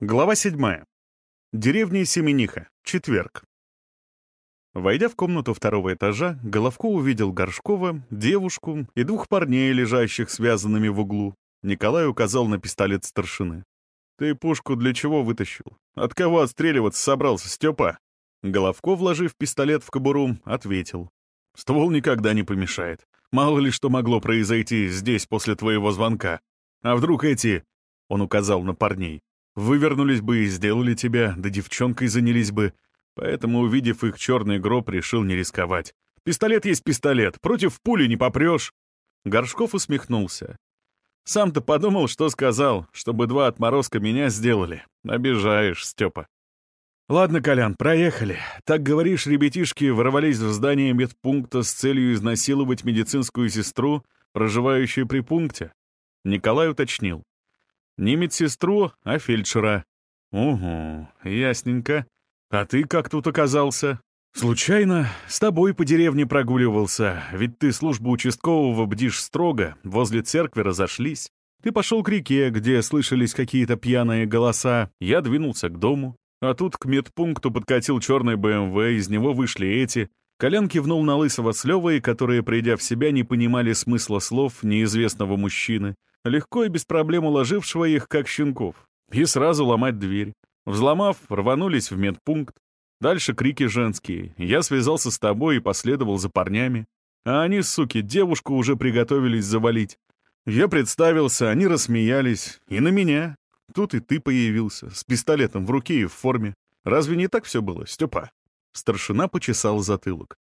Глава 7. Деревня Семениха. Четверг. Войдя в комнату второго этажа, Головко увидел Горшкова, девушку и двух парней, лежащих связанными в углу. Николай указал на пистолет старшины. «Ты пушку для чего вытащил? От кого отстреливаться собрался, Степа?» Головко, вложив пистолет в кобуру, ответил. «Ствол никогда не помешает. Мало ли что могло произойти здесь после твоего звонка. А вдруг эти...» — он указал на парней Вывернулись бы и сделали тебя, да девчонкой занялись бы. Поэтому, увидев их черный гроб, решил не рисковать. Пистолет есть пистолет, против пули не попрешь. Горшков усмехнулся. Сам-то подумал, что сказал, чтобы два отморозка меня сделали. Обижаешь, Степа. Ладно, Колян, проехали. Так говоришь, ребятишки ворвались в здание медпункта с целью изнасиловать медицинскую сестру, проживающую при пункте? Николай уточнил. Не медсестру, а фельдшера. Угу, ясненько. А ты как тут оказался? Случайно с тобой по деревне прогуливался, ведь ты службу участкового бдишь строго, возле церкви разошлись. Ты пошел к реке, где слышались какие-то пьяные голоса, я двинулся к дому. А тут к медпункту подкатил черный БМВ, из него вышли эти. Колян кивнул на Лысого с Левой, которые, придя в себя, не понимали смысла слов неизвестного мужчины легко и без проблем уложившего их, как щенков, и сразу ломать дверь. Взломав, рванулись в медпункт. Дальше крики женские. Я связался с тобой и последовал за парнями. А они, суки, девушку уже приготовились завалить. Я представился, они рассмеялись. И на меня. Тут и ты появился, с пистолетом в руке и в форме. Разве не так все было, Степа? Старшина почесал затылок.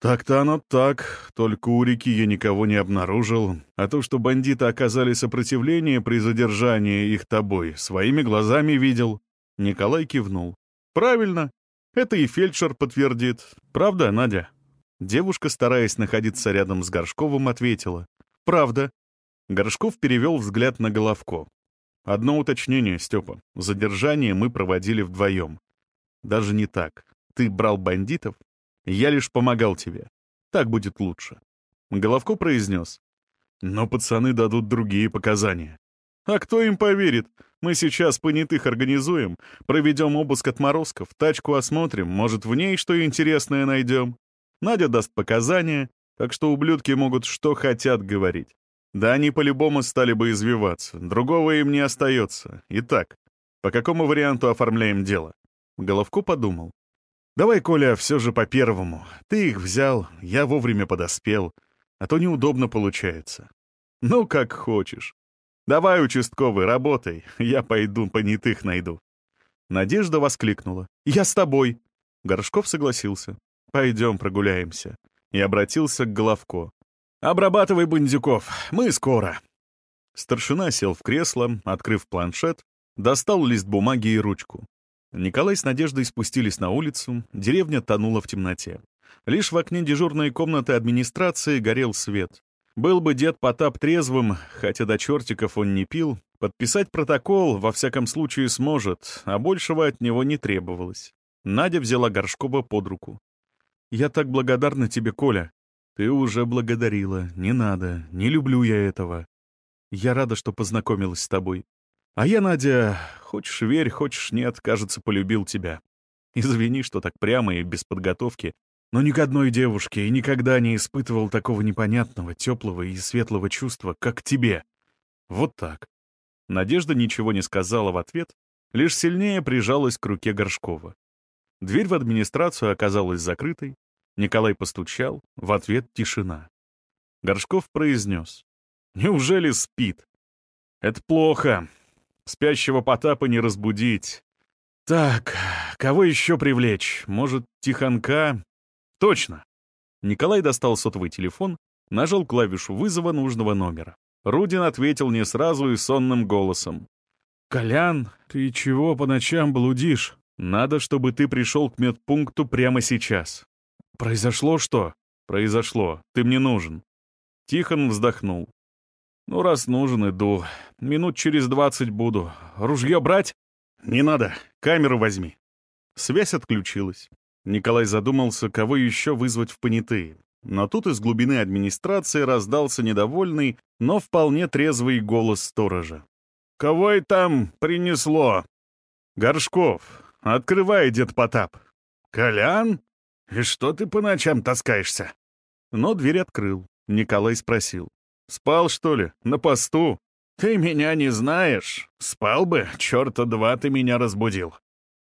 «Так-то оно так, только у реки я никого не обнаружил, а то, что бандиты оказали сопротивление при задержании их тобой, своими глазами видел». Николай кивнул. «Правильно. Это и фельдшер подтвердит. Правда, Надя?» Девушка, стараясь находиться рядом с Горшковым, ответила. «Правда». Горшков перевел взгляд на Головко. «Одно уточнение, Степа. Задержание мы проводили вдвоем. Даже не так. Ты брал бандитов, я лишь помогал тебе. Так будет лучше». Головко произнес. «Но пацаны дадут другие показания». «А кто им поверит? Мы сейчас понятых организуем, проведем обыск отморозков, тачку осмотрим, может, в ней что интересное найдем. Надя даст показания, так что ублюдки могут что хотят говорить. Да они по-любому стали бы извиваться, другого им не остается. Итак, по какому варианту оформляем дело?» Головко подумал. «Давай, Коля, все же по первому. Ты их взял, я вовремя подоспел, а то неудобно получается. Ну, как хочешь. Давай, участковый, работай, я пойду понятых найду». Надежда воскликнула. «Я с тобой». Горшков согласился. «Пойдем прогуляемся». И обратился к Головко. «Обрабатывай бандюков, мы скоро». Старшина сел в кресло, открыв планшет, достал лист бумаги и ручку. Николай с Надеждой спустились на улицу, деревня тонула в темноте. Лишь в окне дежурной комнаты администрации горел свет. Был бы дед Потап трезвым, хотя до чертиков он не пил, подписать протокол во всяком случае сможет, а большего от него не требовалось. Надя взяла Горшкова под руку. «Я так благодарна тебе, Коля». «Ты уже благодарила. Не надо. Не люблю я этого. Я рада, что познакомилась с тобой. А я, Надя, хочешь верь, хочешь нет, кажется, полюбил тебя. Извини, что так прямо и без подготовки, но ни к одной девушке и никогда не испытывал такого непонятного, теплого и светлого чувства, как к тебе. Вот так. Надежда ничего не сказала в ответ, лишь сильнее прижалась к руке Горшкова. Дверь в администрацию оказалась закрытой. Николай постучал, в ответ тишина. Горшков произнес. «Неужели спит?» «Это плохо. Спящего Потапа не разбудить. Так, кого еще привлечь? Может, Тихонка? Точно. Николай достал сотовый телефон, нажал клавишу вызова нужного номера. Рудин ответил не сразу и сонным голосом. «Колян, ты чего по ночам блудишь? Надо, чтобы ты пришел к медпункту прямо сейчас». «Произошло что?» «Произошло. Ты мне нужен». Тихон вздохнул. «Ну, раз нужен, иду. Минут через двадцать буду. Ружье брать?» «Не надо. Камеру возьми». Связь отключилась. Николай задумался, кого еще вызвать в понятые. Но тут из глубины администрации раздался недовольный, но вполне трезвый голос сторожа. «Кого и там принесло?» «Горшков, открывай, дед Потап». «Колян? И что ты по ночам таскаешься?» Но дверь открыл. Николай спросил. «Спал, что ли? На посту?» «Ты меня не знаешь. Спал бы, черта два ты меня разбудил».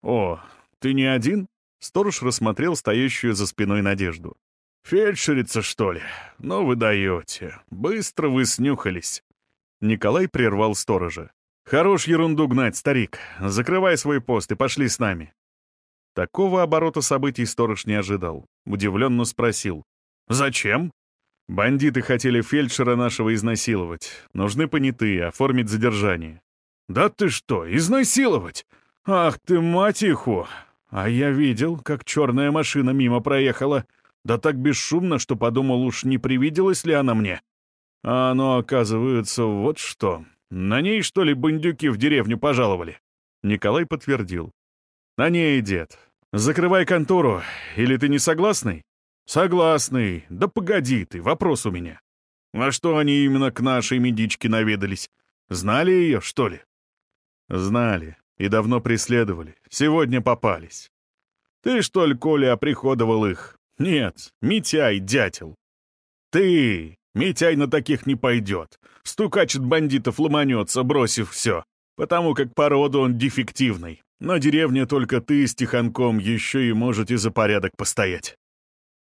«О, ты не один?» Сторож рассмотрел стоящую за спиной Надежду. «Фельдшерица, что ли? Ну вы даете. Быстро вы снюхались». Николай прервал сторожа. «Хорош ерунду гнать, старик. Закрывай свой пост и пошли с нами». Такого оборота событий сторож не ожидал. Удивленно спросил. «Зачем?» «Бандиты хотели фельдшера нашего изнасиловать. Нужны понятые, оформить задержание». «Да ты что, изнасиловать? Ах ты, мать иху! А я видел, как черная машина мимо проехала. Да так бесшумно, что подумал, уж не привиделась ли она мне. А оно, оказывается, вот что. На ней, что ли, бандюки в деревню пожаловали?» Николай подтвердил. «На ней, дед. Закрывай контору. Или ты не согласный?» «Согласный. Да погоди ты, вопрос у меня. А что они именно к нашей медичке наведались? Знали ее, что ли?» «Знали. И давно преследовали. Сегодня попались». «Ты, что ли, Коля, оприходовал их?» «Нет, Митяй, дятел». «Ты! Митяй на таких не пойдет. Стукач от бандитов ломанется, бросив все. Потому как по роду он дефективный. Но деревня только ты с Тихонком еще и можете за порядок постоять».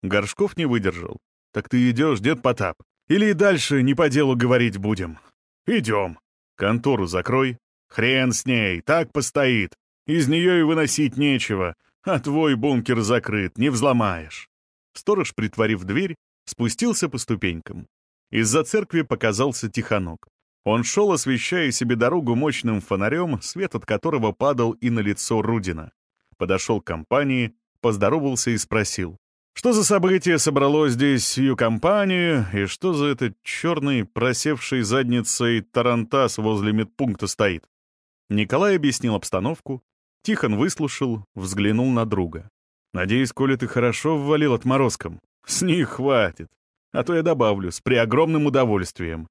Горшков не выдержал. «Так ты идешь, дед Потап? Или и дальше не по делу говорить будем?» «Идем. Контору закрой». «Хрен с ней, так постоит. Из нее и выносить нечего, а твой бункер закрыт, не взломаешь». Сторож, притворив дверь, спустился по ступенькам. Из-за церкви показался Тихонок. Он шел, освещая себе дорогу мощным фонарем, свет от которого падал и на лицо Рудина. Подошел к компании, поздоровался и спросил. «Что за событие собрало здесь сию компанию, и что за этот черный, просевший задницей тарантас возле медпункта стоит?» Николай объяснил обстановку. Тихон выслушал, взглянул на друга. «Надеюсь, Коля, ты хорошо ввалил отморозком. С них хватит. А то я добавлю, с преогромным удовольствием.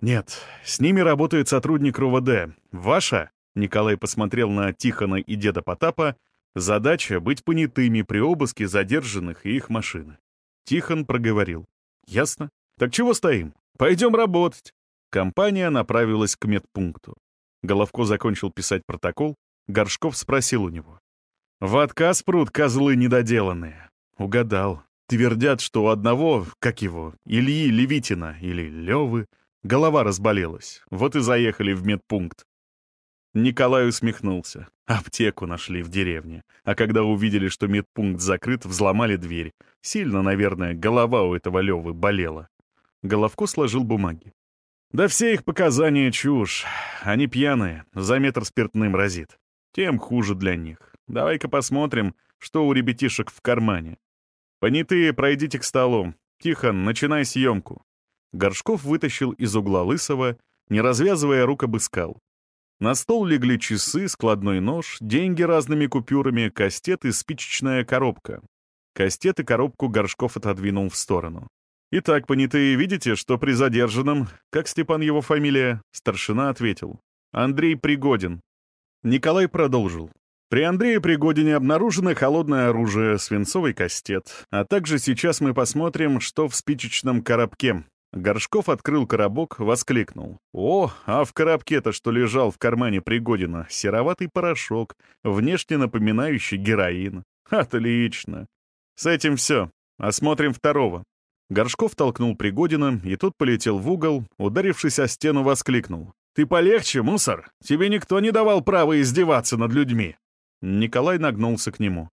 Нет, с ними работает сотрудник РОВД. Ваша, Николай посмотрел на Тихона и деда Потапа, задача — быть понятыми при обыске задержанных и их машины. Тихон проговорил. Ясно. Так чего стоим? Пойдем работать. Компания направилась к медпункту. Головко закончил писать протокол. Горшков спросил у него. «В отказ прут козлы недоделанные». Угадал. Твердят, что у одного, как его, Ильи Левитина или Левы, голова разболелась. Вот и заехали в медпункт. Николай усмехнулся. Аптеку нашли в деревне. А когда увидели, что медпункт закрыт, взломали дверь. Сильно, наверное, голова у этого Левы болела. Головко сложил бумаги. Да все их показания чушь. Они пьяные, за метр спиртным разит. Тем хуже для них. Давай-ка посмотрим, что у ребятишек в кармане. «Понятые, пройдите к столу. Тихон, начинай съемку». Горшков вытащил из угла Лысого, не развязывая рук, обыскал. На стол легли часы, складной нож, деньги разными купюрами, кастет и спичечная коробка. Кастет и коробку Горшков отодвинул в сторону. «Итак, понятые, видите, что при задержанном, как Степан его фамилия?» Старшина ответил. «Андрей Пригодин». Николай продолжил. При Андрее Пригодине обнаружено холодное оружие, свинцовый кастет. А также сейчас мы посмотрим, что в спичечном коробке. Горшков открыл коробок, воскликнул. «О, а в коробке-то, что лежал в кармане Пригодина, сероватый порошок, внешне напоминающий героин. Отлично. С этим все. Осмотрим второго». Горшков толкнул Пригодина, и тот полетел в угол, ударившись о стену, воскликнул. «Ты полегче, мусор! Тебе никто не давал права издеваться над людьми!» Николай нагнулся к нему.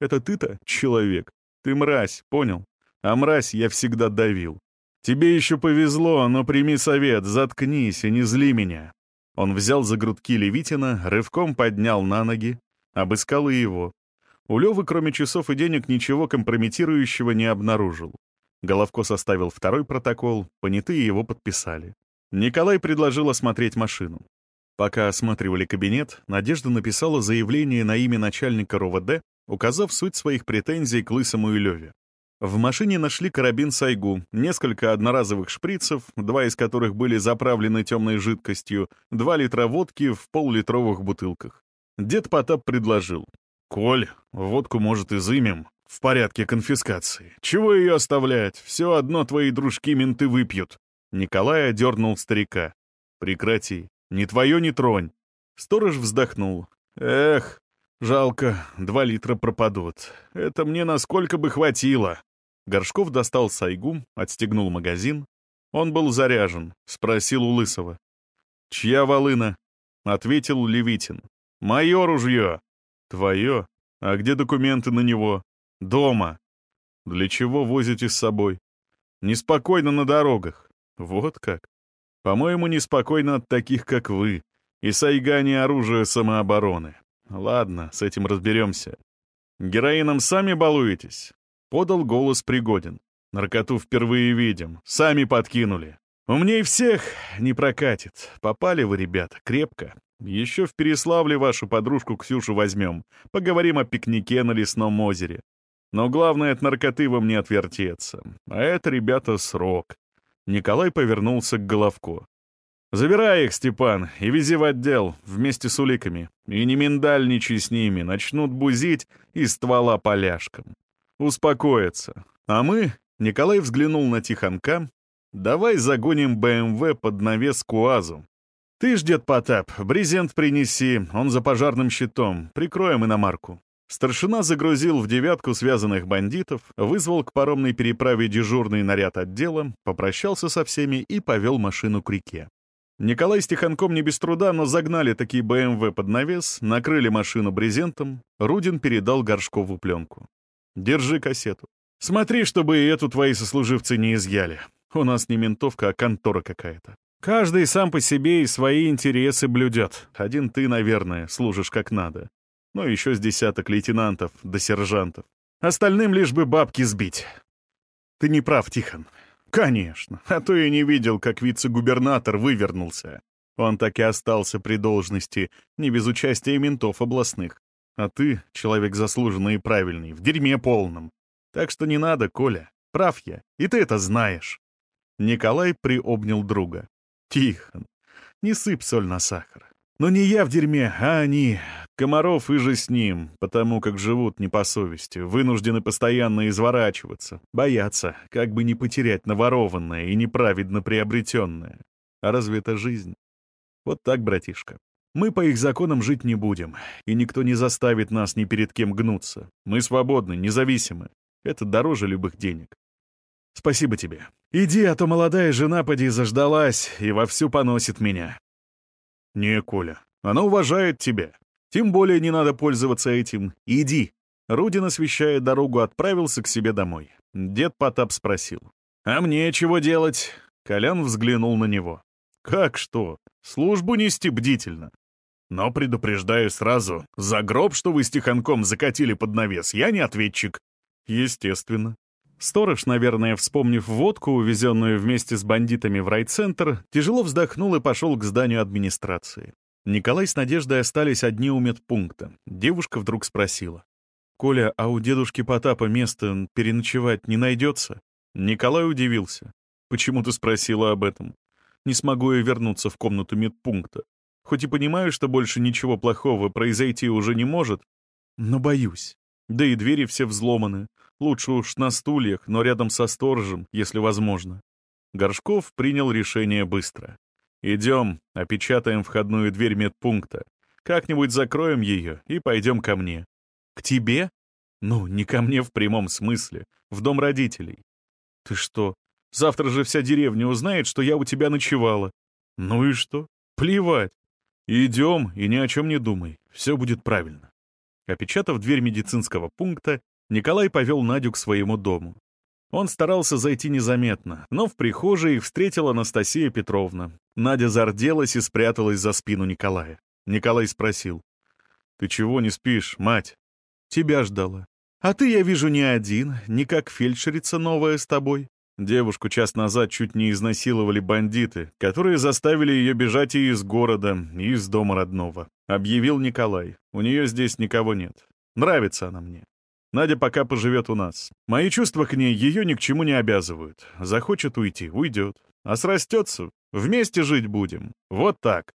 «Это ты-то, человек? Ты мразь, понял? А мразь я всегда давил. Тебе еще повезло, но прими совет, заткнись и не зли меня». Он взял за грудки Левитина, рывком поднял на ноги, обыскал и его. У Левы, кроме часов и денег, ничего компрометирующего не обнаружил. Головко составил второй протокол, понятые его подписали. Николай предложил осмотреть машину. Пока осматривали кабинет, Надежда написала заявление на имя начальника РОВД, указав суть своих претензий к Лысому и Леве. В машине нашли карабин Сайгу, несколько одноразовых шприцев, два из которых были заправлены темной жидкостью, два литра водки в поллитровых бутылках. Дед Потап предложил. «Коль, водку, может, изымем. В порядке конфискации. Чего ее оставлять? Все одно твои дружки-менты выпьют». Николай одернул старика. «Прекрати. Ни твое, ни тронь». Сторож вздохнул. «Эх, жалко, два литра пропадут. Это мне насколько бы хватило». Горшков достал сайгу, отстегнул магазин. Он был заряжен, спросил у Лысого. «Чья волына?» — ответил Левитин. «Мое ружье». «Твое? А где документы на него?» «Дома». «Для чего возите с собой?» «Неспокойно на дорогах». «Вот как?» «По-моему, неспокойно от таких, как вы. И сайга не оружие самообороны. Ладно, с этим разберемся. Героином сами балуетесь?» Подал голос Пригодин. «Наркоту впервые видим. Сами подкинули. Умней всех не прокатит. Попали вы, ребята, крепко. Еще в Переславле вашу подружку Ксюшу возьмем. Поговорим о пикнике на лесном озере. Но главное, от наркоты вам не отвертеться. А это, ребята, срок. Николай повернулся к Головко. «Забирай их, Степан, и вези в отдел, вместе с уликами. И не миндальничай с ними, начнут бузить из ствола поляшкам. Успокоятся. А мы...» — Николай взглянул на Тихонка. «Давай загоним БМВ под навес КуАЗу. «Ты ж, дед Потап, брезент принеси, он за пожарным щитом, прикроем иномарку». Старшина загрузил в девятку связанных бандитов, вызвал к паромной переправе дежурный наряд отдела, попрощался со всеми и повел машину к реке. Николай с Тихонком не без труда, но загнали такие БМВ под навес, накрыли машину брезентом, Рудин передал Горшкову пленку. «Держи кассету. Смотри, чтобы и эту твои сослуживцы не изъяли. У нас не ментовка, а контора какая-то. Каждый сам по себе и свои интересы блюдет. Один ты, наверное, служишь как надо. Ну, еще с десяток лейтенантов да сержантов. Остальным лишь бы бабки сбить. Ты не прав, Тихон. Конечно. А то я не видел, как вице-губернатор вывернулся. Он так и остался при должности, не без участия ментов областных. А ты, человек заслуженный и правильный, в дерьме полном. Так что не надо, Коля. Прав я, и ты это знаешь. Николай приобнял друга. Тихон, не сыпь соль на сахар. Но не я в дерьме, а они. Комаров и же с ним, потому как живут не по совести, вынуждены постоянно изворачиваться, боятся, как бы не потерять наворованное и неправедно приобретенное. А разве это жизнь? Вот так, братишка. Мы по их законам жить не будем, и никто не заставит нас ни перед кем гнуться. Мы свободны, независимы. Это дороже любых денег. Спасибо тебе. Иди, а то молодая жена поди заждалась и вовсю поносит меня. Не, Коля, она уважает тебя. Тем более не надо пользоваться этим. Иди. Рудин, освещая дорогу, отправился к себе домой. Дед Потап спросил. «А мне чего делать?» Колян взглянул на него. «Как что? Службу нести бдительно. Но предупреждаю сразу, за гроб, что вы с Тихонком закатили под навес, я не ответчик». «Естественно. Сторож, наверное, вспомнив водку, увезенную вместе с бандитами в райцентр, тяжело вздохнул и пошел к зданию администрации. Николай с Надеждой остались одни у медпункта. Девушка вдруг спросила. «Коля, а у дедушки Потапа место переночевать не найдется?» Николай удивился. «Почему ты спросила об этом? Не смогу я вернуться в комнату медпункта. Хоть и понимаю, что больше ничего плохого произойти уже не может, но боюсь. Да и двери все взломаны. Лучше уж на стульях, но рядом со сторожем, если возможно. Горшков принял решение быстро. «Идем, опечатаем входную дверь медпункта. Как-нибудь закроем ее и пойдем ко мне». «К тебе?» «Ну, не ко мне в прямом смысле. В дом родителей». «Ты что, завтра же вся деревня узнает, что я у тебя ночевала». «Ну и что? Плевать. Идем и ни о чем не думай. Все будет правильно». Опечатав дверь медицинского пункта, Николай повел Надю к своему дому. Он старался зайти незаметно, но в прихожей их встретила Анастасия Петровна. Надя зарделась и спряталась за спину Николая. Николай спросил. «Ты чего не спишь, мать?» «Тебя ждала. А ты, я вижу, не один, не как фельдшерица новая с тобой». Девушку час назад чуть не изнасиловали бандиты, которые заставили ее бежать и из города, и из дома родного. Объявил Николай. У нее здесь никого нет. Нравится она мне. Надя пока поживет у нас. Мои чувства к ней ее ни к чему не обязывают. Захочет уйти — уйдет. А срастется — вместе жить будем. Вот так.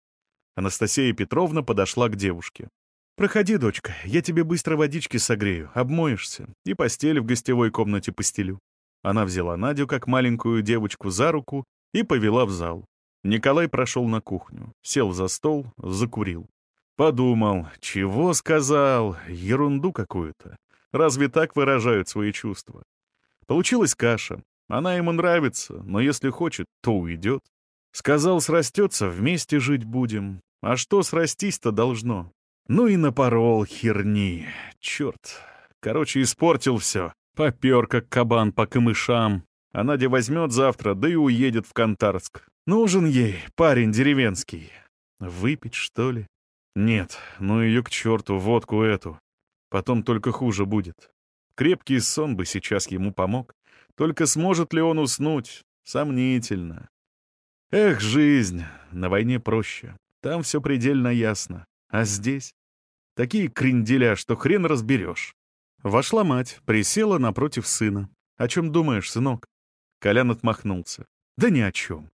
Анастасия Петровна подошла к девушке. «Проходи, дочка, я тебе быстро водички согрею, обмоешься и постель в гостевой комнате постелю». Она взяла Надю как маленькую девочку за руку и повела в зал. Николай прошел на кухню, сел за стол, закурил. Подумал, чего сказал, ерунду какую-то. Разве так выражают свои чувства? Получилась каша. Она ему нравится, но если хочет, то уйдет. Сказал, срастется, вместе жить будем. А что срастись-то должно? Ну и напорол херни. Черт. Короче, испортил все. Попер, как кабан по камышам. А Надя возьмет завтра, да и уедет в Кантарск. Нужен ей парень деревенский. Выпить, что ли? Нет, ну ее к черту, водку эту. Потом только хуже будет. Крепкий сон бы сейчас ему помог. Только сможет ли он уснуть? Сомнительно. Эх, жизнь, на войне проще. Там все предельно ясно. А здесь? Такие кренделя, что хрен разберешь. Вошла мать, присела напротив сына. «О чем думаешь, сынок?» Колян отмахнулся. «Да ни о чем.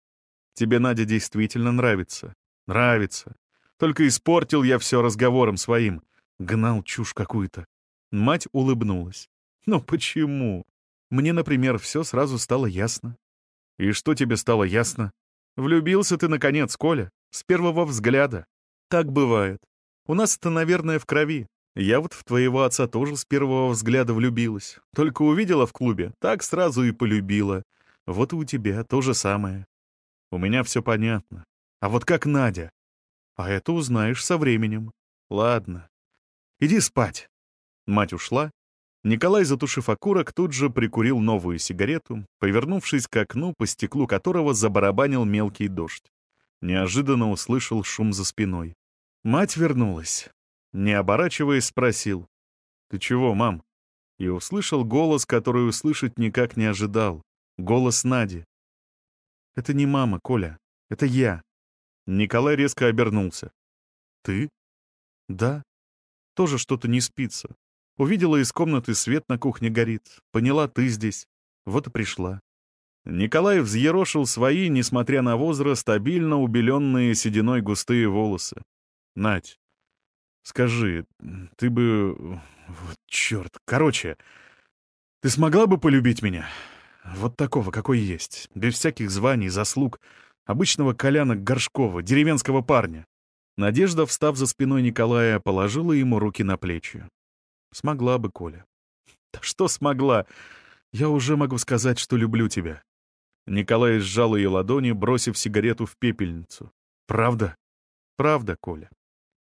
Тебе Надя действительно нравится. Нравится. Только испортил я все разговором своим. Гнал чушь какую-то». Мать улыбнулась. «Ну почему? Мне, например, все сразу стало ясно». «И что тебе стало ясно?» «Влюбился ты, наконец, Коля, с первого взгляда. Так бывает. У нас это, наверное, в крови. Я вот в твоего отца тоже с первого взгляда влюбилась. Только увидела в клубе, так сразу и полюбила. Вот и у тебя то же самое. У меня все понятно. А вот как Надя? А это узнаешь со временем. Ладно. Иди спать. Мать ушла. Николай, затушив окурок, тут же прикурил новую сигарету, повернувшись к окну, по стеклу которого забарабанил мелкий дождь. Неожиданно услышал шум за спиной. Мать вернулась. Не оборачиваясь, спросил. «Ты чего, мам?» И услышал голос, который услышать никак не ожидал. Голос Нади. «Это не мама, Коля. Это я». Николай резко обернулся. «Ты?» «Да. Тоже что-то не спится. Увидела из комнаты свет на кухне горит. Поняла, ты здесь. Вот и пришла». Николай взъерошил свои, несмотря на возраст, стабильно убеленные сединой густые волосы. «Надь, Скажи, ты бы... Вот черт. Короче, ты смогла бы полюбить меня? Вот такого, какой есть. Без всяких званий, заслуг. Обычного Коляна Горшкова, деревенского парня. Надежда, встав за спиной Николая, положила ему руки на плечи. Смогла бы, Коля. Да что смогла? Я уже могу сказать, что люблю тебя. Николай сжал ее ладони, бросив сигарету в пепельницу. Правда? Правда, Коля.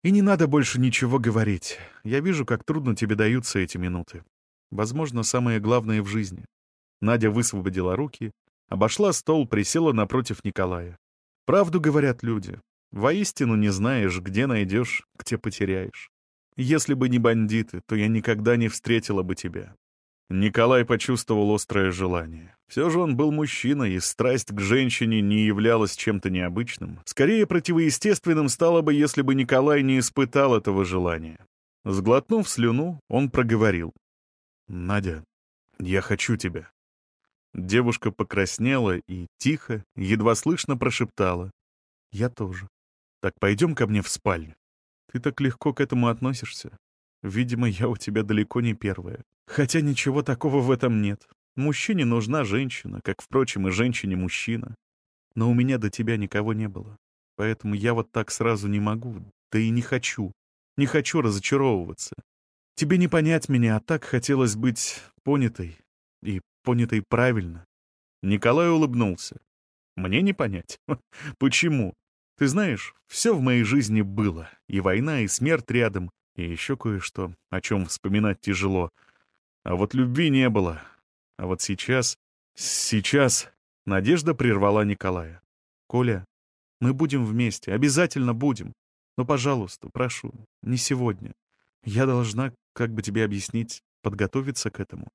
И не надо больше ничего говорить. Я вижу, как трудно тебе даются эти минуты. Возможно, самое главное в жизни. Надя высвободила руки, обошла стол, присела напротив Николая. Правду говорят люди. Воистину не знаешь, где найдешь, где потеряешь. Если бы не бандиты, то я никогда не встретила бы тебя. Николай почувствовал острое желание. Все же он был мужчиной, и страсть к женщине не являлась чем-то необычным. Скорее, противоестественным стало бы, если бы Николай не испытал этого желания. Сглотнув слюну, он проговорил. «Надя, я хочу тебя». Девушка покраснела и тихо, едва слышно прошептала. «Я тоже. Так пойдем ко мне в спальню. Ты так легко к этому относишься. Видимо, я у тебя далеко не первая. Хотя ничего такого в этом нет. Мужчине нужна женщина, как, впрочем, и женщине мужчина. Но у меня до тебя никого не было. Поэтому я вот так сразу не могу, да и не хочу. Не хочу разочаровываться. Тебе не понять меня, а так хотелось быть понятой. И понятой правильно. Николай улыбнулся. Мне не понять. Почему? Ты знаешь, все в моей жизни было. И война, и смерть рядом, и еще кое-что, о чем вспоминать тяжело. А вот любви не было. А вот сейчас... Сейчас... Надежда прервала Николая. «Коля, мы будем вместе, обязательно будем. Но, пожалуйста, прошу, не сегодня. Я должна, как бы тебе объяснить, подготовиться к этому.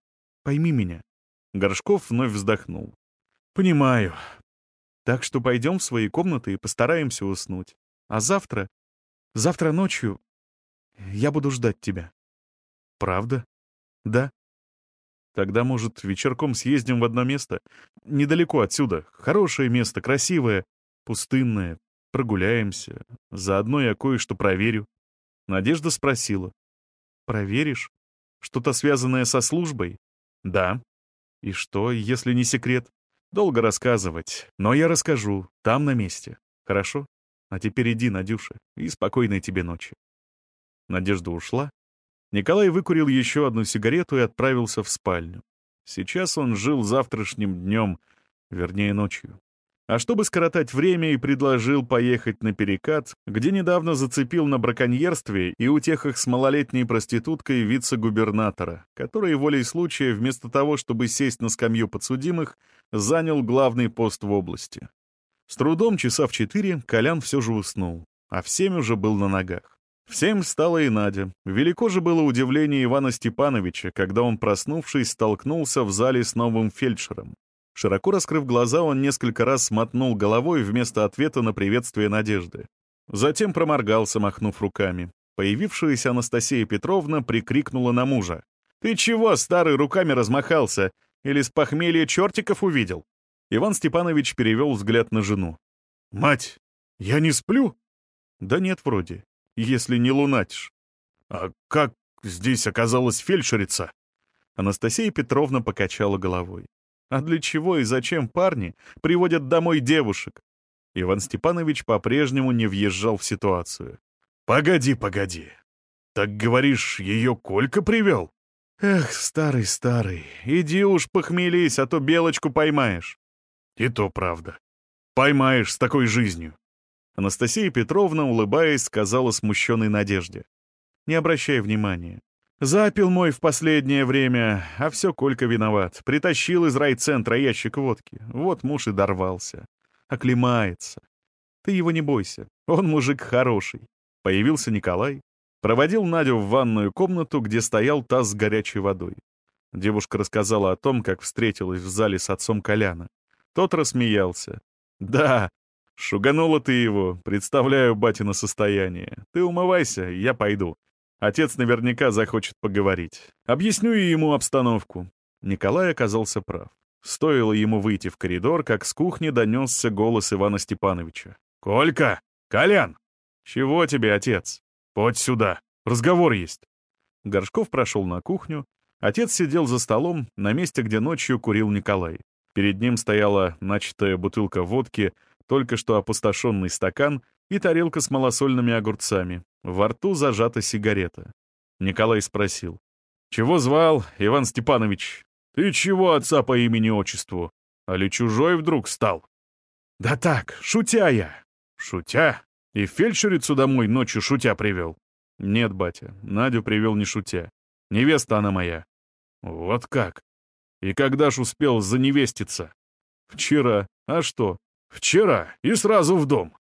Пойми меня». Горшков вновь вздохнул. «Понимаю. Так что пойдем в свои комнаты и постараемся уснуть. А завтра... Завтра ночью я буду ждать тебя». «Правда?» «Да». «Тогда, может, вечерком съездим в одно место? Недалеко отсюда. Хорошее место, красивое, пустынное. Прогуляемся. Заодно я кое-что проверю». Надежда спросила. «Проверишь? Что-то связанное со службой?» «Да». «И что, если не секрет?» «Долго рассказывать, но я расскажу, там на месте. Хорошо? А теперь иди, Надюша, и спокойной тебе ночи». Надежда ушла. Николай выкурил еще одну сигарету и отправился в спальню. Сейчас он жил завтрашним днем, вернее, ночью а чтобы скоротать время и предложил поехать на перекат, где недавно зацепил на браконьерстве и утехах с малолетней проституткой вице-губернатора, который волей случая вместо того, чтобы сесть на скамью подсудимых, занял главный пост в области. С трудом часа в четыре Колян все же уснул, а в семь уже был на ногах. В семь встала и Надя. Велико же было удивление Ивана Степановича, когда он, проснувшись, столкнулся в зале с новым фельдшером. Широко раскрыв глаза, он несколько раз смотнул головой вместо ответа на приветствие Надежды. Затем проморгался, махнув руками. Появившаяся Анастасия Петровна прикрикнула на мужа. «Ты чего, старый, руками размахался? Или с похмелья чертиков увидел?» Иван Степанович перевел взгляд на жену. «Мать, я не сплю?» «Да нет, вроде, если не лунатишь». «А как здесь оказалась фельдшерица?» Анастасия Петровна покачала головой. А для чего и зачем парни приводят домой девушек? Иван Степанович по-прежнему не въезжал в ситуацию. «Погоди, погоди. Так, говоришь, ее Колька привел?» «Эх, старый-старый, иди уж похмелись, а то белочку поймаешь». «И то правда. Поймаешь с такой жизнью». Анастасия Петровна, улыбаясь, сказала смущенной Надежде. «Не обращай внимания. Запил мой в последнее время, а все Колька виноват. Притащил из райцентра ящик водки. Вот муж и дорвался. Оклемается. Ты его не бойся, он мужик хороший. Появился Николай, проводил Надю в ванную комнату, где стоял таз с горячей водой. Девушка рассказала о том, как встретилась в зале с отцом Коляна. Тот рассмеялся. «Да, шуганула ты его, представляю батина состояние. Ты умывайся, я пойду. Отец наверняка захочет поговорить. Объясню ему обстановку. Николай оказался прав. Стоило ему выйти в коридор, как с кухни донесся голос Ивана Степановича. «Колька! Колян!» «Чего тебе, отец?» «Подь сюда. Разговор есть». Горшков прошел на кухню. Отец сидел за столом, на месте, где ночью курил Николай. Перед ним стояла начатая бутылка водки, только что опустошенный стакан и тарелка с малосольными огурцами. Во рту зажата сигарета. Николай спросил. «Чего звал, Иван Степанович? Ты чего отца по имени-отчеству? Али чужой вдруг стал?» «Да так, шутя я». «Шутя? И фельдшерицу домой ночью шутя привел?» «Нет, батя, Надю привел не шутя. Невеста она моя». «Вот как? И когда ж успел заневеститься?» «Вчера. А что?» «Вчера. И сразу в дом.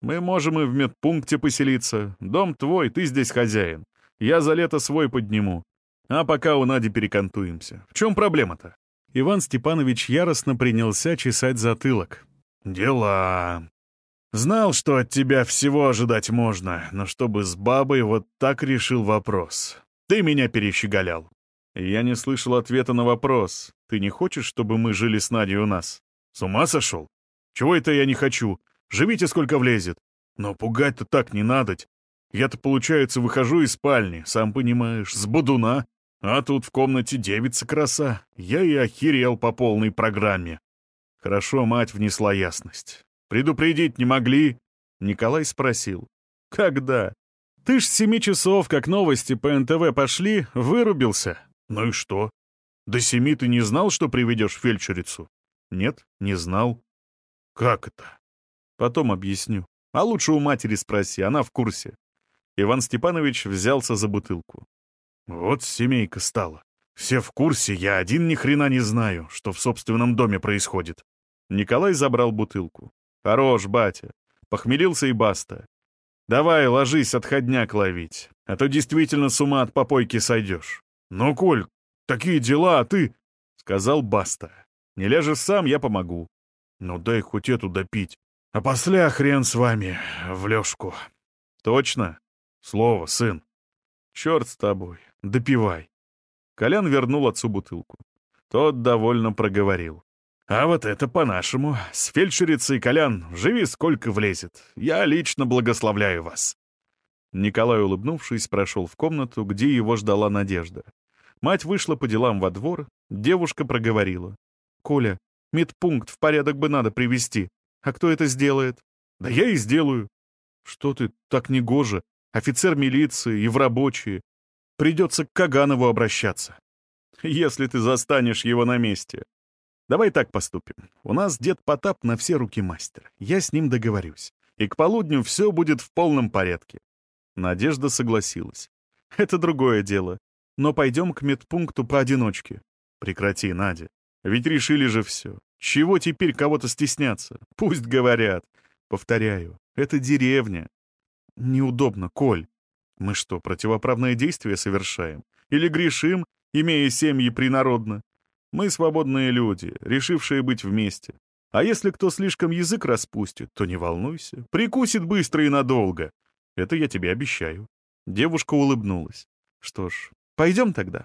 Мы можем и в медпункте поселиться. Дом твой, ты здесь хозяин. Я за лето свой подниму. А пока у Нади перекантуемся. В чем проблема-то?» Иван Степанович яростно принялся чесать затылок. «Дела. Знал, что от тебя всего ожидать можно, но чтобы с бабой вот так решил вопрос. Ты меня перещеголял». «Я не слышал ответа на вопрос. Ты не хочешь, чтобы мы жили с Надей у нас?» «С ума сошел? Чего это я не хочу? Живите сколько влезет. Но пугать-то так не надоть. Я-то, получается, выхожу из спальни, сам понимаешь, с бодуна. А тут в комнате девица краса. Я и охерел по полной программе. Хорошо мать внесла ясность. Предупредить не могли? Николай спросил. Когда? Ты ж с семи часов, как новости по НТВ пошли, вырубился. Ну и что? До семи ты не знал, что приведешь фельдшерицу? Нет, не знал. Как это? Потом объясню. А лучше у матери спроси, она в курсе. Иван Степанович взялся за бутылку. Вот семейка стала. Все в курсе, я один ни хрена не знаю, что в собственном доме происходит. Николай забрал бутылку. Хорош, батя. Похмелился и баста. Давай, ложись отходняк ловить, а то действительно с ума от попойки сойдешь. Ну, Коль, такие дела, а ты... Сказал баста. Не ляжешь сам, я помогу. Ну дай хоть эту допить. А после хрен с вами, в лёжку. Точно? Слово, сын. Черт с тобой, допивай. Колян вернул отцу бутылку. Тот довольно проговорил. А вот это по-нашему. С фельдшерицей, Колян, живи сколько влезет. Я лично благословляю вас. Николай, улыбнувшись, прошел в комнату, где его ждала Надежда. Мать вышла по делам во двор, девушка проговорила. «Коля, медпункт в порядок бы надо привести. А кто это сделает?» «Да я и сделаю». «Что ты, так негоже. Офицер милиции и в рабочие. Придется к Каганову обращаться. Если ты застанешь его на месте. Давай так поступим. У нас дед Потап на все руки мастер. Я с ним договорюсь. И к полудню все будет в полном порядке. Надежда согласилась. Это другое дело. Но пойдем к медпункту поодиночке. Прекрати, Надя. Ведь решили же все. Чего теперь кого-то стесняться? Пусть говорят. Повторяю, это деревня. Неудобно, Коль. Мы что, противоправное действие совершаем? Или грешим, имея семьи принародно? Мы свободные люди, решившие быть вместе. А если кто слишком язык распустит, то не волнуйся, прикусит быстро и надолго. Это я тебе обещаю». Девушка улыбнулась. «Что ж, пойдем тогда».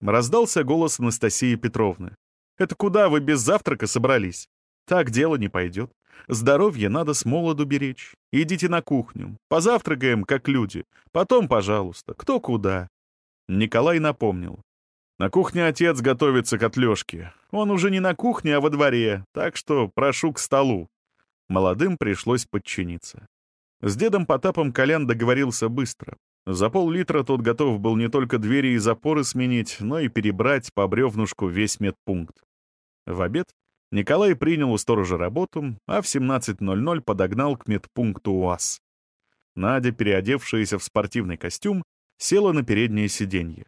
Раздался голос Анастасии Петровны. «Это куда вы без завтрака собрались? Так дело не пойдет. Здоровье надо с молоду беречь. Идите на кухню. Позавтракаем, как люди. Потом, пожалуйста, кто куда». Николай напомнил. «На кухне отец готовится к отлежке. Он уже не на кухне, а во дворе, так что прошу к столу». Молодым пришлось подчиниться. С дедом Потапом Колян договорился быстро. За пол-литра тот готов был не только двери и запоры сменить, но и перебрать по бревнушку весь медпункт. В обед Николай принял у сторожа работу, а в 17.00 подогнал к медпункту УАЗ. Надя, переодевшаяся в спортивный костюм, села на переднее сиденье.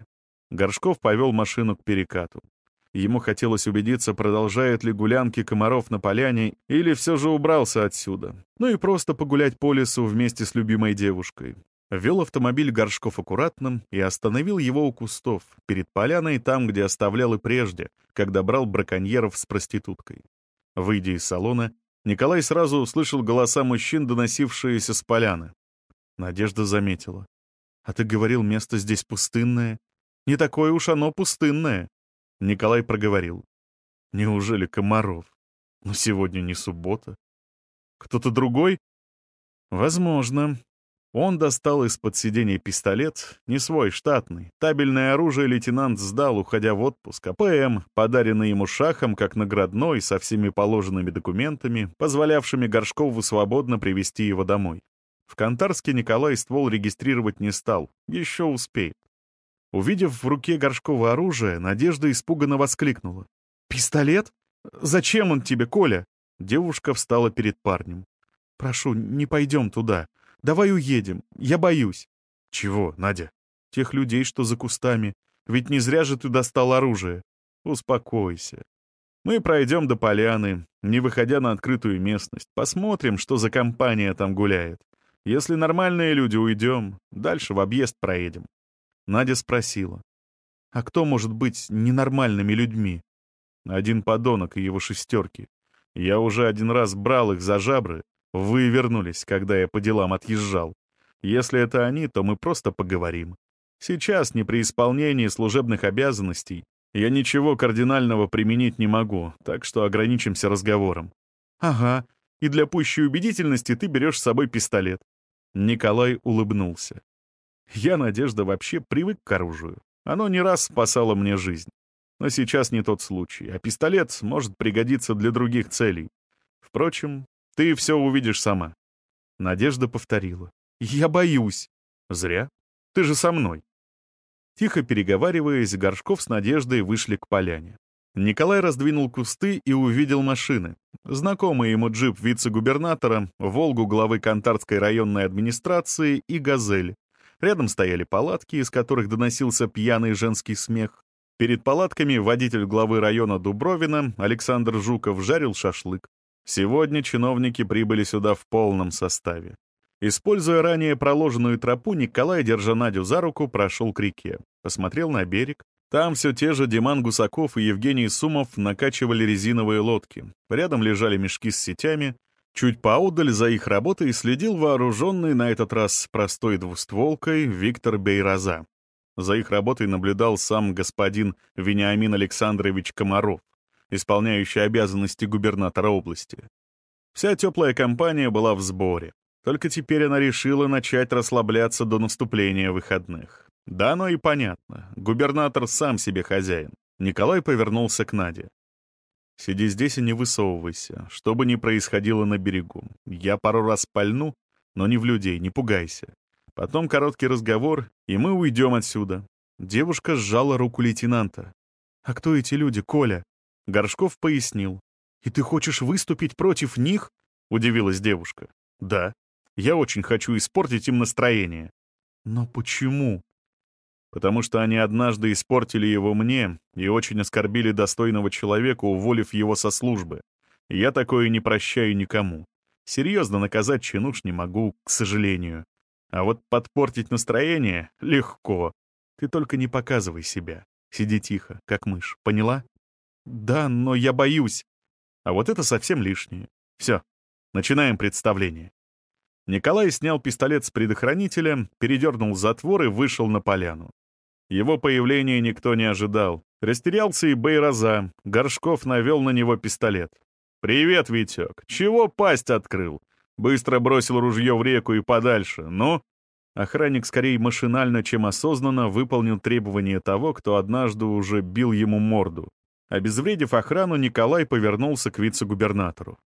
Горшков повел машину к перекату. Ему хотелось убедиться, продолжает ли гулянки комаров на поляне или все же убрался отсюда. Ну и просто погулять по лесу вместе с любимой девушкой. Вел автомобиль Горшков аккуратно и остановил его у кустов, перед поляной, там, где оставлял и прежде, когда брал браконьеров с проституткой. Выйдя из салона, Николай сразу услышал голоса мужчин, доносившиеся с поляны. Надежда заметила. «А ты говорил, место здесь пустынное. Не такое уж оно пустынное. Николай проговорил. «Неужели Комаров? Но сегодня не суббота. Кто-то другой?» «Возможно». Он достал из-под сиденья пистолет, не свой, штатный. Табельное оружие лейтенант сдал, уходя в отпуск, а ПМ, подаренный ему шахом, как наградной, со всеми положенными документами, позволявшими Горшкову свободно привести его домой. В Кантарске Николай ствол регистрировать не стал, еще успеет. Увидев в руке Горшкова оружие, Надежда испуганно воскликнула. «Пистолет? Зачем он тебе, Коля?» Девушка встала перед парнем. «Прошу, не пойдем туда. Давай уедем. Я боюсь». «Чего, Надя?» «Тех людей, что за кустами. Ведь не зря же ты достал оружие. Успокойся. Мы пройдем до поляны, не выходя на открытую местность. Посмотрим, что за компания там гуляет. Если нормальные люди, уйдем. Дальше в объезд проедем. Надя спросила. «А кто может быть ненормальными людьми?» «Один подонок и его шестерки. Я уже один раз брал их за жабры. Вы вернулись, когда я по делам отъезжал. Если это они, то мы просто поговорим. Сейчас, не при исполнении служебных обязанностей, я ничего кардинального применить не могу, так что ограничимся разговором». «Ага, и для пущей убедительности ты берешь с собой пистолет». Николай улыбнулся. Я, Надежда, вообще привык к оружию. Оно не раз спасало мне жизнь. Но сейчас не тот случай, а пистолет может пригодиться для других целей. Впрочем, ты все увидишь сама. Надежда повторила. «Я боюсь». «Зря. Ты же со мной». Тихо переговариваясь, Горшков с Надеждой вышли к поляне. Николай раздвинул кусты и увидел машины. Знакомый ему джип вице-губернатора, «Волгу» главы Кантарской районной администрации и «Газель», Рядом стояли палатки, из которых доносился пьяный женский смех. Перед палатками водитель главы района Дубровина Александр Жуков жарил шашлык. Сегодня чиновники прибыли сюда в полном составе. Используя ранее проложенную тропу, Николай, держа Надю за руку, прошел к реке. Посмотрел на берег. Там все те же Диман Гусаков и Евгений Сумов накачивали резиновые лодки. Рядом лежали мешки с сетями, Чуть поодаль за их работой следил вооруженный на этот раз простой двустволкой Виктор Бейраза. За их работой наблюдал сам господин Вениамин Александрович Комаров, исполняющий обязанности губернатора области. Вся теплая компания была в сборе. Только теперь она решила начать расслабляться до наступления выходных. Да, оно и понятно. Губернатор сам себе хозяин. Николай повернулся к Наде. «Сиди здесь и не высовывайся, что бы ни происходило на берегу. Я пару раз пальну, но не в людей, не пугайся. Потом короткий разговор, и мы уйдем отсюда». Девушка сжала руку лейтенанта. «А кто эти люди, Коля?» Горшков пояснил. «И ты хочешь выступить против них?» — удивилась девушка. «Да. Я очень хочу испортить им настроение». «Но почему?» «Потому что они однажды испортили его мне и очень оскорбили достойного человека, уволив его со службы. Я такое не прощаю никому. Серьезно наказать чинуш не могу, к сожалению. А вот подпортить настроение — легко. Ты только не показывай себя. Сиди тихо, как мышь, поняла? Да, но я боюсь. А вот это совсем лишнее. Все, начинаем представление. Николай снял пистолет с предохранителя, передернул затвор и вышел на поляну. Его появления никто не ожидал. Растерялся и Байраза. Горшков навел на него пистолет. «Привет, Витек. Чего пасть открыл?» Быстро бросил ружье в реку и подальше. «Ну?» Охранник скорее машинально, чем осознанно выполнил требования того, кто однажды уже бил ему морду. Обезвредив охрану, Николай повернулся к вице-губернатору.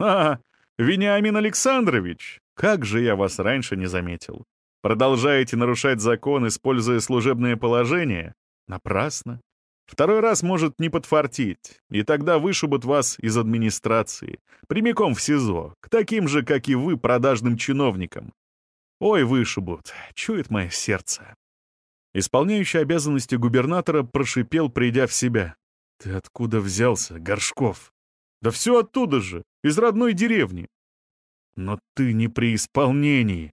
«А, Вениамин Александрович! Как же я вас раньше не заметил! Продолжаете нарушать закон, используя служебное положение? Напрасно. Второй раз может не подфартить, и тогда вышибут вас из администрации, прямиком в СИЗО, к таким же, как и вы, продажным чиновникам. Ой, вышибут, чует мое сердце. Исполняющий обязанности губернатора прошипел, придя в себя. «Ты откуда взялся, Горшков?» «Да все оттуда же, из родной деревни». «Но ты не при исполнении».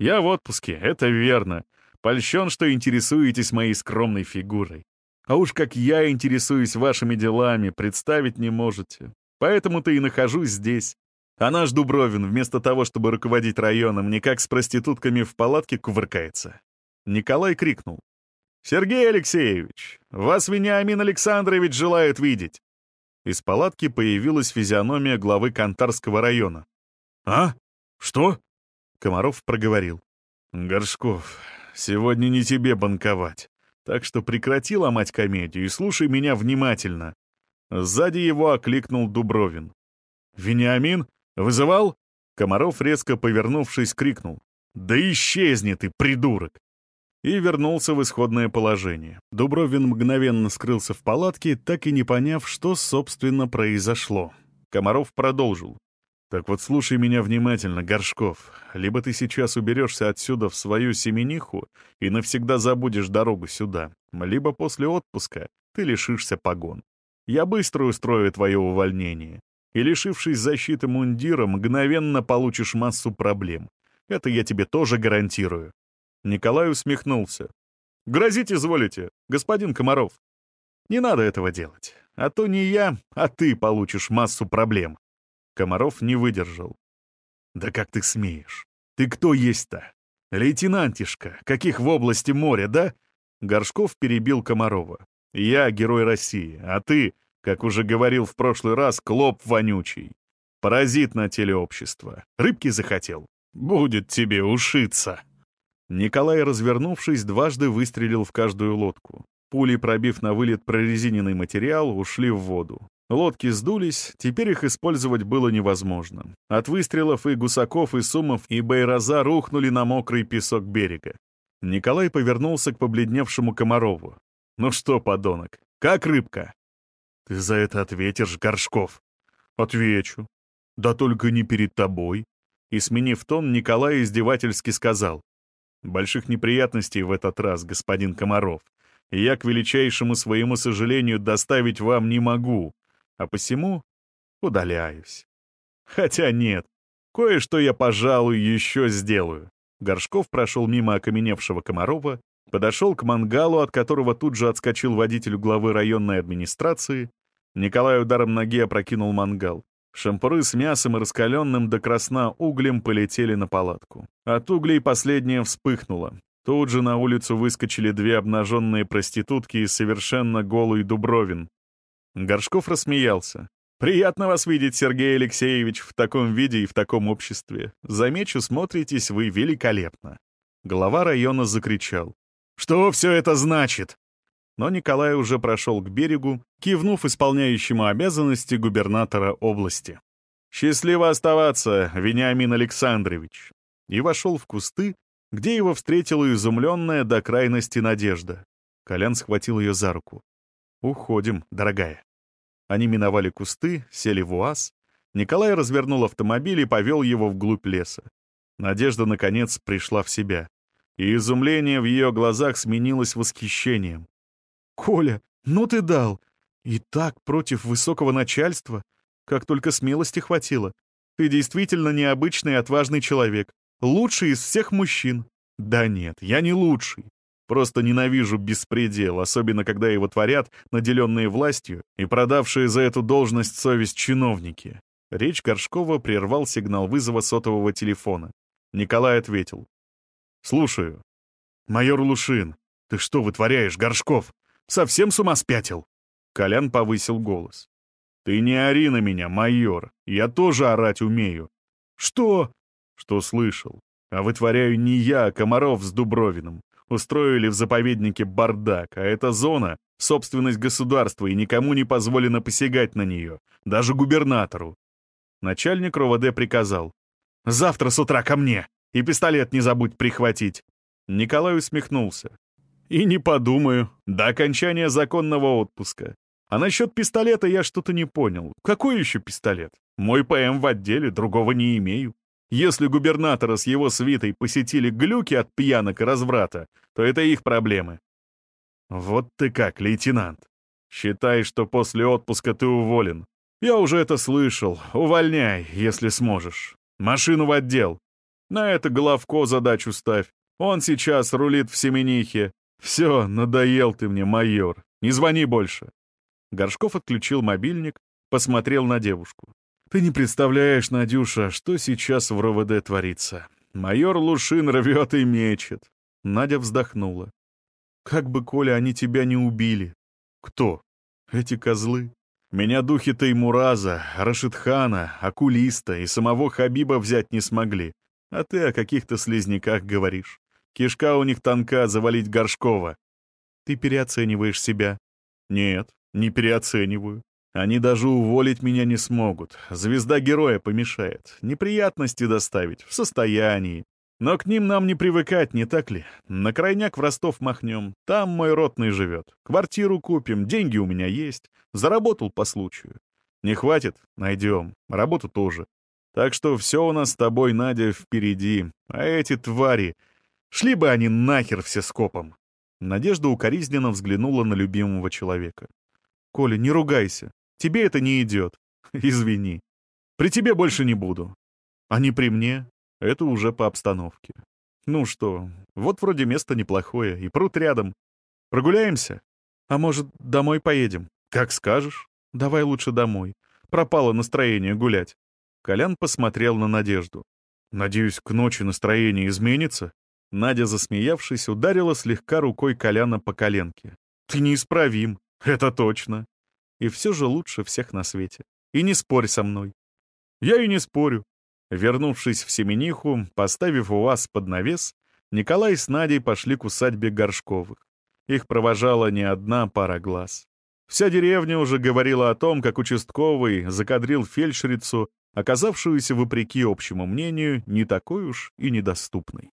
«Я в отпуске, это верно. Польщен, что интересуетесь моей скромной фигурой. А уж как я интересуюсь вашими делами, представить не можете. Поэтому-то и нахожусь здесь. А наш Дубровин, вместо того, чтобы руководить районом, никак с проститутками в палатке кувыркается. Николай крикнул. «Сергей Алексеевич, вас Вениамин Александрович желает видеть!» Из палатки появилась физиономия главы Кантарского района. «А? Что?» Комаров проговорил. «Горшков, сегодня не тебе банковать. Так что прекрати ломать комедию и слушай меня внимательно». Сзади его окликнул Дубровин. «Вениамин? Вызывал?» Комаров, резко повернувшись, крикнул. «Да исчезни ты, придурок!» И вернулся в исходное положение. Дубровин мгновенно скрылся в палатке, так и не поняв, что, собственно, произошло. Комаров продолжил. «Так вот слушай меня внимательно, Горшков. Либо ты сейчас уберешься отсюда в свою семениху и навсегда забудешь дорогу сюда, либо после отпуска ты лишишься погон. Я быстро устрою твое увольнение, и, лишившись защиты мундира, мгновенно получишь массу проблем. Это я тебе тоже гарантирую». Николай усмехнулся. «Грозить изволите, господин Комаров. Не надо этого делать, а то не я, а ты получишь массу проблем». Комаров не выдержал. «Да как ты смеешь? Ты кто есть-то? Лейтенантишка, каких в области моря, да?» Горшков перебил Комарова. «Я герой России, а ты, как уже говорил в прошлый раз, клоп вонючий. Паразит на теле общества. Рыбки захотел? Будет тебе ушиться!» Николай, развернувшись, дважды выстрелил в каждую лодку. Пули, пробив на вылет прорезиненный материал, ушли в воду. Лодки сдулись, теперь их использовать было невозможно. От выстрелов и гусаков, и сумов, и байраза рухнули на мокрый песок берега. Николай повернулся к побледневшему Комарову. «Ну что, подонок, как рыбка?» «Ты за это ответишь, Горшков?» «Отвечу. Да только не перед тобой». И, сменив тон, Николай издевательски сказал. «Больших неприятностей в этот раз, господин Комаров. Я, к величайшему своему сожалению, доставить вам не могу а посему удаляюсь. Хотя нет, кое-что я, пожалуй, еще сделаю. Горшков прошел мимо окаменевшего Комарова, подошел к мангалу, от которого тут же отскочил водитель главы районной администрации. Николай ударом ноги опрокинул мангал. Шампуры с мясом и раскаленным до красна углем полетели на палатку. От углей последняя вспыхнула. Тут же на улицу выскочили две обнаженные проститутки и совершенно голый Дубровин, Горшков рассмеялся. «Приятно вас видеть, Сергей Алексеевич, в таком виде и в таком обществе. Замечу, смотритесь вы великолепно». Глава района закричал. «Что все это значит?» Но Николай уже прошел к берегу, кивнув исполняющему обязанности губернатора области. «Счастливо оставаться, Вениамин Александрович!» И вошел в кусты, где его встретила изумленная до крайности надежда. Колян схватил ее за руку. «Уходим, дорогая». Они миновали кусты, сели в УАЗ. Николай развернул автомобиль и повел его вглубь леса. Надежда, наконец, пришла в себя. И изумление в ее глазах сменилось восхищением. «Коля, ну ты дал! И так против высокого начальства! Как только смелости хватило! Ты действительно необычный и отважный человек, лучший из всех мужчин!» «Да нет, я не лучший. Просто ненавижу беспредел, особенно когда его творят наделенные властью и продавшие за эту должность совесть чиновники. Речь Горшкова прервал сигнал вызова сотового телефона. Николай ответил. «Слушаю». «Майор Лушин, ты что вытворяешь, Горшков? Совсем с ума спятил?» Колян повысил голос. «Ты не ори на меня, майор. Я тоже орать умею». «Что?» «Что слышал. А вытворяю не я, а Комаров с Дубровиным. Устроили в заповеднике бардак, а эта зона — собственность государства, и никому не позволено посягать на нее, даже губернатору. Начальник РОВД приказал. «Завтра с утра ко мне, и пистолет не забудь прихватить». Николай усмехнулся. «И не подумаю, до окончания законного отпуска. А насчет пистолета я что-то не понял. Какой еще пистолет? Мой ПМ в отделе, другого не имею. Если губернатора с его свитой посетили глюки от пьянок и разврата, то это их проблемы. Вот ты как, лейтенант. Считай, что после отпуска ты уволен. Я уже это слышал. Увольняй, если сможешь. Машину в отдел. На это Головко задачу ставь. Он сейчас рулит в Семенихе. Все, надоел ты мне, майор. Не звони больше. Горшков отключил мобильник, посмотрел на девушку. Ты не представляешь, Надюша, что сейчас в РОВД творится. Майор Лушин рвет и мечет. Надя вздохнула. Как бы, Коля, они тебя не убили. Кто? Эти козлы. Меня духи Таймураза, Рашидхана, Акулиста и самого Хабиба взять не смогли. А ты о каких-то слизняках говоришь. Кишка у них тонка завалить Горшкова. Ты переоцениваешь себя. Нет, не переоцениваю. Они даже уволить меня не смогут. Звезда героя помешает. Неприятности доставить. В состоянии. Но к ним нам не привыкать, не так ли? На крайняк в Ростов махнем. Там мой ротный живет. Квартиру купим, деньги у меня есть. Заработал по случаю. Не хватит? Найдем. Работу тоже. Так что все у нас с тобой, Надя, впереди. А эти твари... Шли бы они нахер все скопом. Надежда укоризненно взглянула на любимого человека. «Коля, не ругайся. Тебе это не идет. Извини. При тебе больше не буду. А не при мне. Это уже по обстановке. Ну что, вот вроде место неплохое, и пруд рядом. Прогуляемся? А может, домой поедем? Как скажешь. Давай лучше домой. Пропало настроение гулять. Колян посмотрел на Надежду. Надеюсь, к ночи настроение изменится? Надя, засмеявшись, ударила слегка рукой Коляна по коленке. «Ты неисправим, это точно и все же лучше всех на свете. И не спорь со мной. Я и не спорю. Вернувшись в Семениху, поставив УАЗ под навес, Николай с Надей пошли к усадьбе Горшковых. Их провожала не одна пара глаз. Вся деревня уже говорила о том, как участковый закадрил фельдшерицу, оказавшуюся, вопреки общему мнению, не такой уж и недоступной.